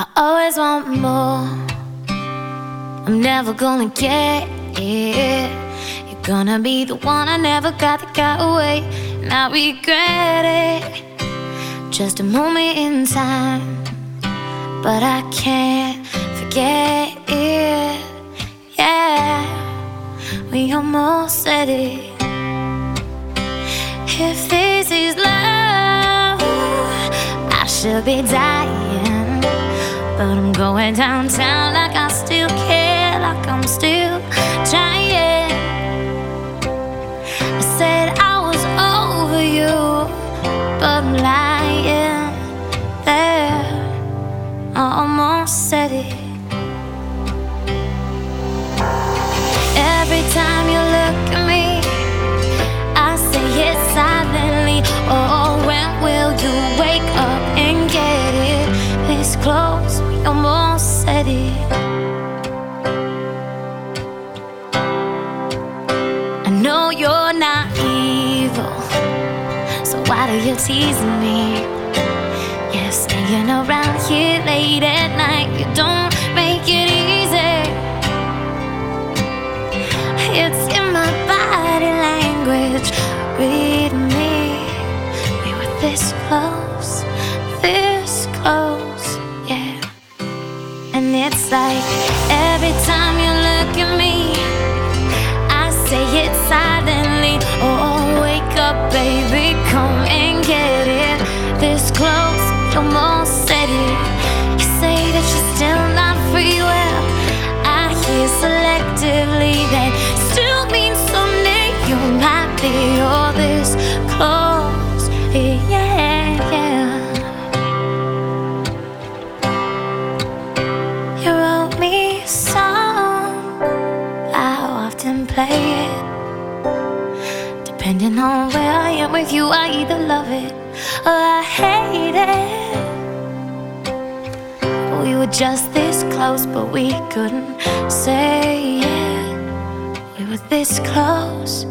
I always want more. I'm never gonna get it. You're gonna be the one I never got that got away, and I regret it. Just a moment in time, but I can't forget it. Yeah, we almost said it. If this is love, I should be dying. But I'm going downtown like I still care, like I'm still trying. I said I was over you, but I'm lying there. I almost said it. Almost said it. I know you're not evil, so why do you tease me? Yeah, staying around here late at night, you don't make it easy. It's in my body language. Read me. We were this close, it's like every time you look at me, I say it silently. Oh, wake up, baby, come and get it. This close, almost said it. You say that often play it. Depending on where I am with you, I either love it or I hate it. Oh, we were just this close, but we couldn't say it. We were this close,